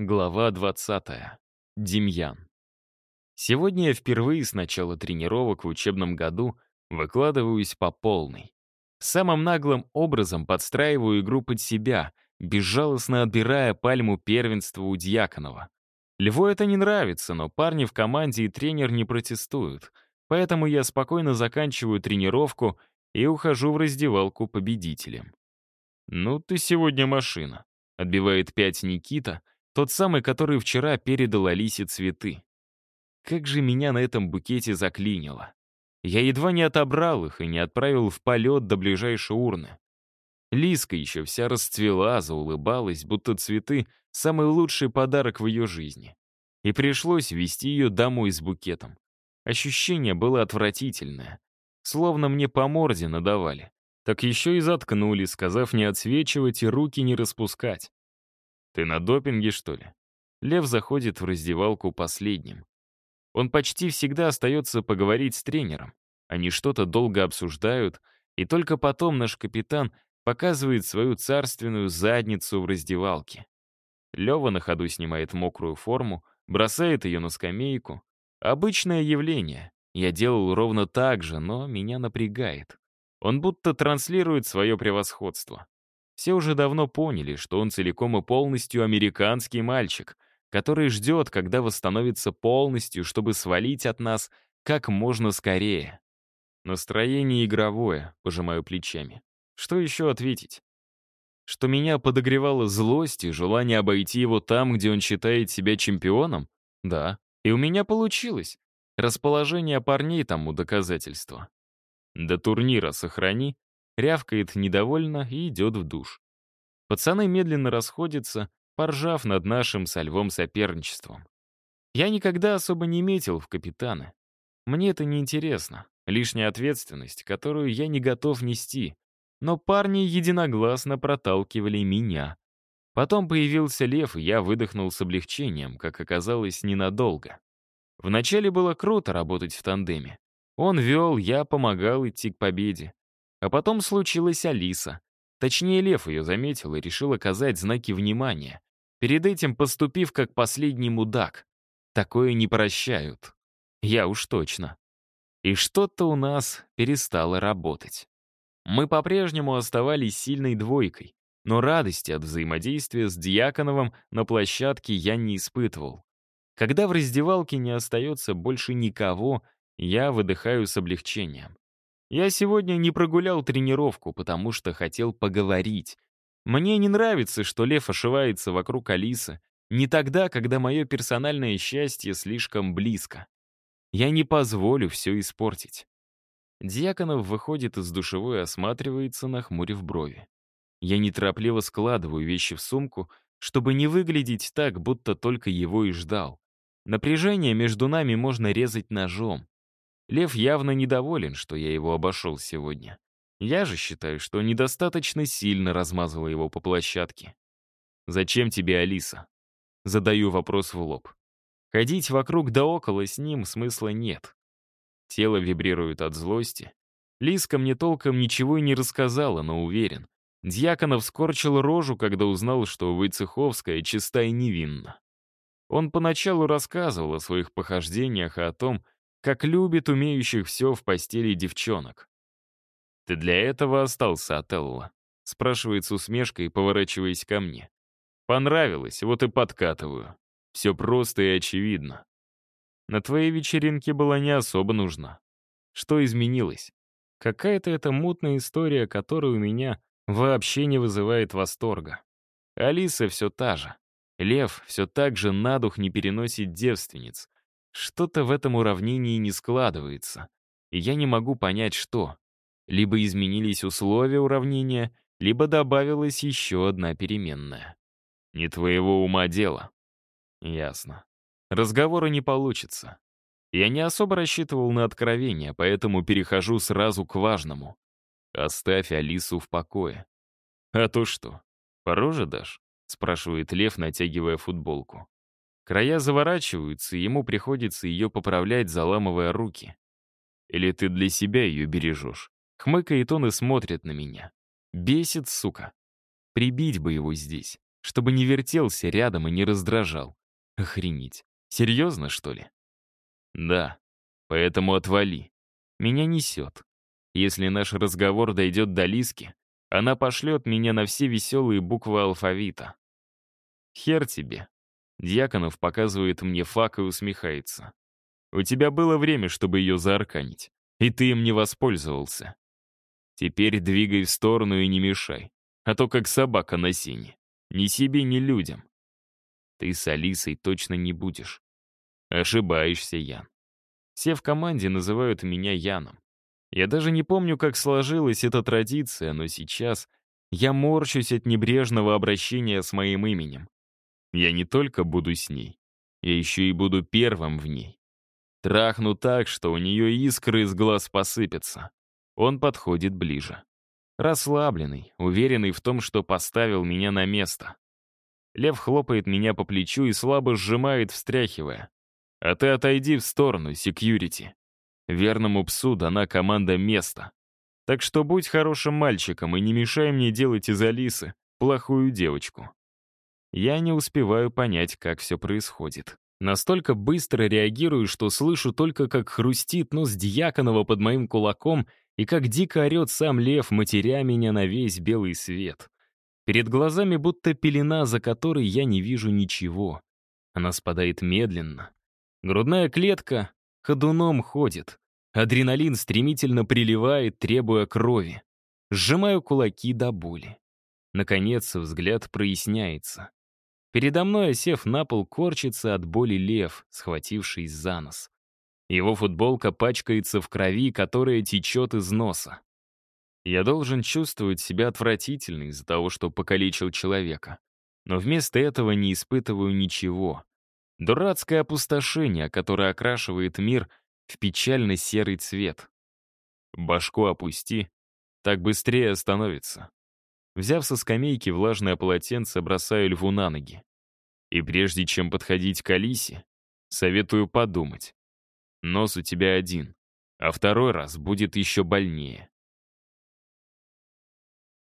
Глава 20. Демьян. Сегодня я впервые с начала тренировок в учебном году выкладываюсь по полной. Самым наглым образом подстраиваю игру под себя, безжалостно отбирая пальму первенства у Дьяконова. Льву это не нравится, но парни в команде и тренер не протестуют, поэтому я спокойно заканчиваю тренировку и ухожу в раздевалку победителем. «Ну ты сегодня машина», — отбивает пять Никита — тот самый, который вчера передал Алисе цветы. Как же меня на этом букете заклинило. Я едва не отобрал их и не отправил в полет до ближайшей урны. Лиска еще вся расцвела, заулыбалась, будто цветы — самый лучший подарок в ее жизни. И пришлось вести ее домой с букетом. Ощущение было отвратительное. Словно мне по морде надавали. Так еще и заткнули, сказав не отсвечивать и руки не распускать. «Ты на допинге, что ли?» Лев заходит в раздевалку последним. Он почти всегда остается поговорить с тренером. Они что-то долго обсуждают, и только потом наш капитан показывает свою царственную задницу в раздевалке. Лева на ходу снимает мокрую форму, бросает ее на скамейку. Обычное явление. Я делал ровно так же, но меня напрягает. Он будто транслирует свое превосходство. Все уже давно поняли, что он целиком и полностью американский мальчик, который ждет, когда восстановится полностью, чтобы свалить от нас как можно скорее. Настроение игровое, пожимаю плечами. Что еще ответить? Что меня подогревала злость и желание обойти его там, где он считает себя чемпионом? Да. И у меня получилось. Расположение парней тому доказательство. До турнира сохрани, рявкает недовольно и идет в душ. Пацаны медленно расходятся, поржав над нашим со львом соперничеством. Я никогда особо не метил в капитаны. Мне это не интересно, лишняя ответственность, которую я не готов нести. Но парни единогласно проталкивали меня. Потом появился лев, и я выдохнул с облегчением, как оказалось, ненадолго. Вначале было круто работать в тандеме. Он вел, я помогал идти к победе. А потом случилась Алиса. Точнее, Лев ее заметил и решил оказать знаки внимания, перед этим поступив как последний мудак. Такое не прощают. Я уж точно. И что-то у нас перестало работать. Мы по-прежнему оставались сильной двойкой, но радости от взаимодействия с Дьяконовым на площадке я не испытывал. Когда в раздевалке не остается больше никого, я выдыхаю с облегчением. Я сегодня не прогулял тренировку, потому что хотел поговорить. Мне не нравится, что Лев ошивается вокруг Алисы, не тогда, когда мое персональное счастье слишком близко. Я не позволю все испортить. Дьяконов выходит из душевой и осматривается, нахмурив брови. Я неторопливо складываю вещи в сумку, чтобы не выглядеть так, будто только его и ждал. Напряжение между нами можно резать ножом. Лев явно недоволен, что я его обошел сегодня. Я же считаю, что недостаточно сильно размазала его по площадке. «Зачем тебе Алиса?» Задаю вопрос в лоб. Ходить вокруг да около с ним смысла нет. Тело вибрирует от злости. Лиска мне толком ничего и не рассказала, но уверен. Дьяконов скорчил рожу, когда узнал, что Войцеховская чиста и невинна. Он поначалу рассказывал о своих похождениях и о том, как любит умеющих все в постели девчонок. «Ты для этого остался, Отелло?» — спрашивает с усмешкой, поворачиваясь ко мне. «Понравилось, вот и подкатываю. Все просто и очевидно. На твоей вечеринке была не особо нужна. Что изменилось? Какая-то это мутная история, которая у меня вообще не вызывает восторга. Алиса все та же. Лев все так же на дух не переносит девственниц. Что-то в этом уравнении не складывается, и я не могу понять, что. Либо изменились условия уравнения, либо добавилась еще одна переменная. Не твоего ума дело. Ясно. Разговора не получится. Я не особо рассчитывал на откровение, поэтому перехожу сразу к важному. Оставь Алису в покое. А то что, по роже дашь? Спрашивает Лев, натягивая футболку. Края заворачиваются, и ему приходится ее поправлять, заламывая руки. Или ты для себя ее бережешь? Хмыкает он и смотрит на меня. Бесит, сука. Прибить бы его здесь, чтобы не вертелся рядом и не раздражал. Охренеть. Серьезно, что ли? Да. Поэтому отвали. Меня несет. Если наш разговор дойдет до Лиски, она пошлет меня на все веселые буквы алфавита. Хер тебе. Дьяконов показывает мне фак и усмехается. У тебя было время, чтобы ее заарканить, и ты им не воспользовался. Теперь двигай в сторону и не мешай, а то как собака на сене. Ни себе, ни людям. Ты с Алисой точно не будешь. Ошибаешься, Ян. Все в команде называют меня Яном. Я даже не помню, как сложилась эта традиция, но сейчас я морщусь от небрежного обращения с моим именем. Я не только буду с ней, я еще и буду первым в ней. Трахну так, что у нее искры из глаз посыпятся. Он подходит ближе. Расслабленный, уверенный в том, что поставил меня на место. Лев хлопает меня по плечу и слабо сжимает, встряхивая. «А ты отойди в сторону, секьюрити. Верному псу дана команда места. Так что будь хорошим мальчиком и не мешай мне делать из Алисы плохую девочку». Я не успеваю понять, как все происходит. Настолько быстро реагирую, что слышу только, как хрустит нос Дьяконова под моим кулаком и как дико орет сам лев, матеря меня на весь белый свет. Перед глазами будто пелена, за которой я не вижу ничего. Она спадает медленно. Грудная клетка ходуном ходит. Адреналин стремительно приливает, требуя крови. Сжимаю кулаки до боли. Наконец взгляд проясняется. Передо мной, осев на пол, корчится от боли лев, схватившись за нос. Его футболка пачкается в крови, которая течет из носа. Я должен чувствовать себя отвратительно из-за того, что покалечил человека. Но вместо этого не испытываю ничего. Дурацкое опустошение, которое окрашивает мир в печально-серый цвет. Башку опусти, так быстрее остановится. Взяв со скамейки влажное полотенце, бросаю льву на ноги. И прежде чем подходить к Алисе, советую подумать. Нос у тебя один, а второй раз будет еще больнее.